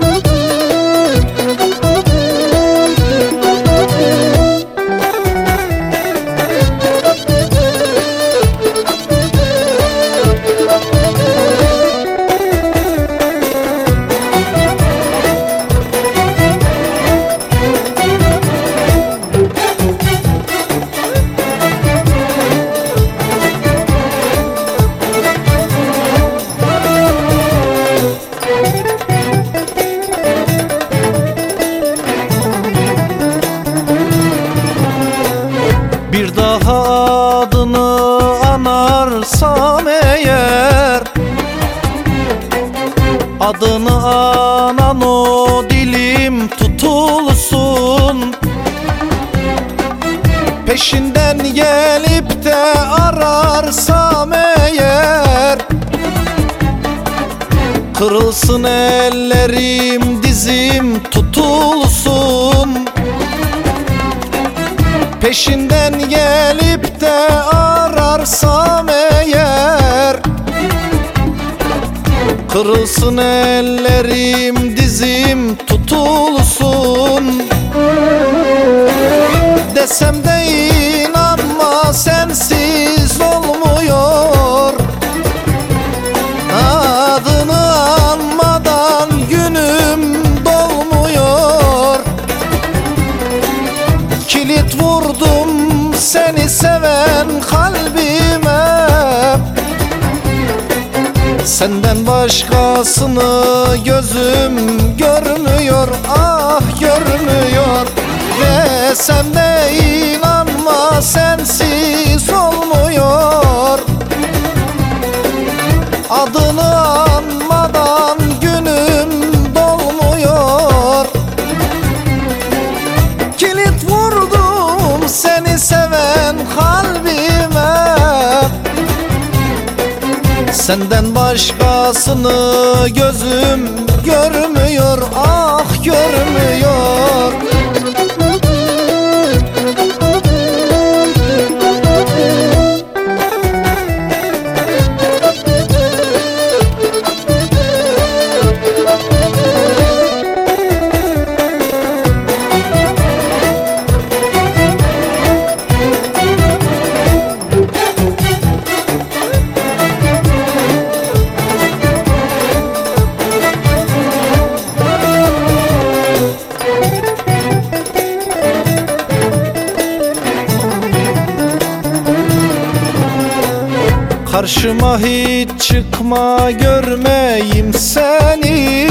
Mm-hmm. Adını anan o dilim tutulsun. Peşinden gelip de ararsam eğer Kırılsın ellerim dizim tutulsun. Peşinden gelip de ararsam eğer Kırılsın ellerim dizim tutulsun. Desem de inanma sensiz olmuyor. Adını anmadan günüm dolmuyor. Kilit vurdum seni seven kalbime Senden başkasını gözüm görmüyor Ah görmüyor. Desem de inanma sensiz Senden başkasını gözüm görmüyor ah görmüyor Karşıma hiç çıkma görmeyim seni.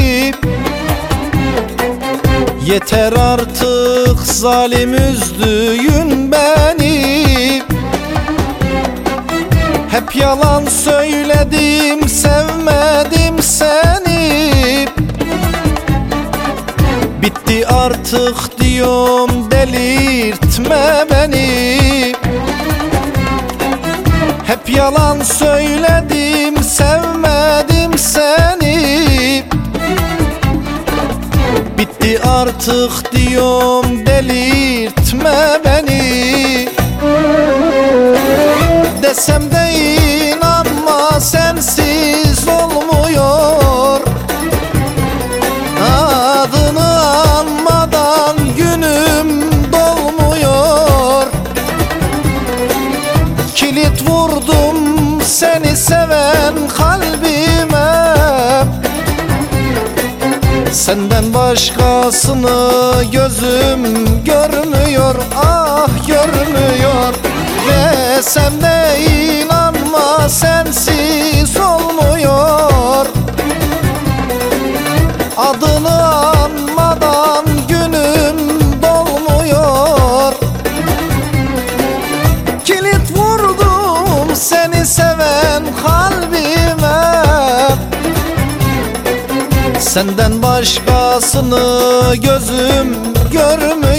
Yeter artık zalim üzdüğün beni. Hep yalan söyledim sevmedim seni. Bitti artık diyorum delirtme beni Bitti artık diyorum delirtme beni Senden başkasını gözüm görmüyor ah görmüyor. Desem de inanma sensiz olmuyor. Adını Senden başkasını gözüm görmüyor